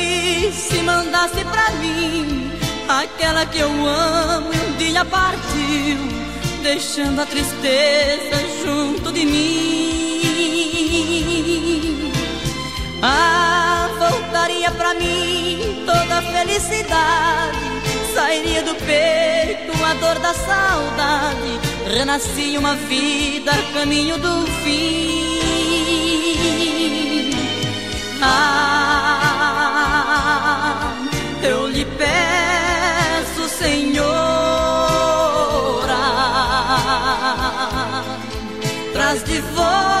ouvisse, mandasse pra mim aquela que eu amo e um dia partiu, deixando a tristeza junto de mim. Ah, voltaria pra mim toda a felicidade, sairia do peito a dor da saudade, renascia uma vida caminho do fim. De volta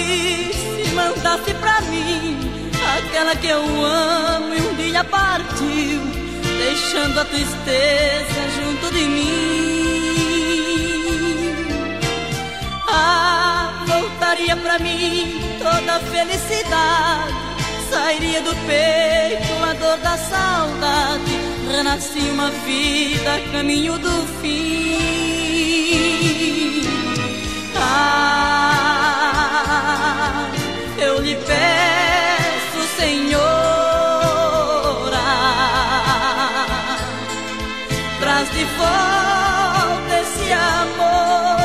Ouvisse, mandasse pra mim aquela que eu amo e um dia partiu, deixando a tristeza junto de mim. Ah, voltaria pra mim toda a felicidade, sairia do peito a dor da saudade, renascia uma vida caminho do fim. farás de volta esse amor.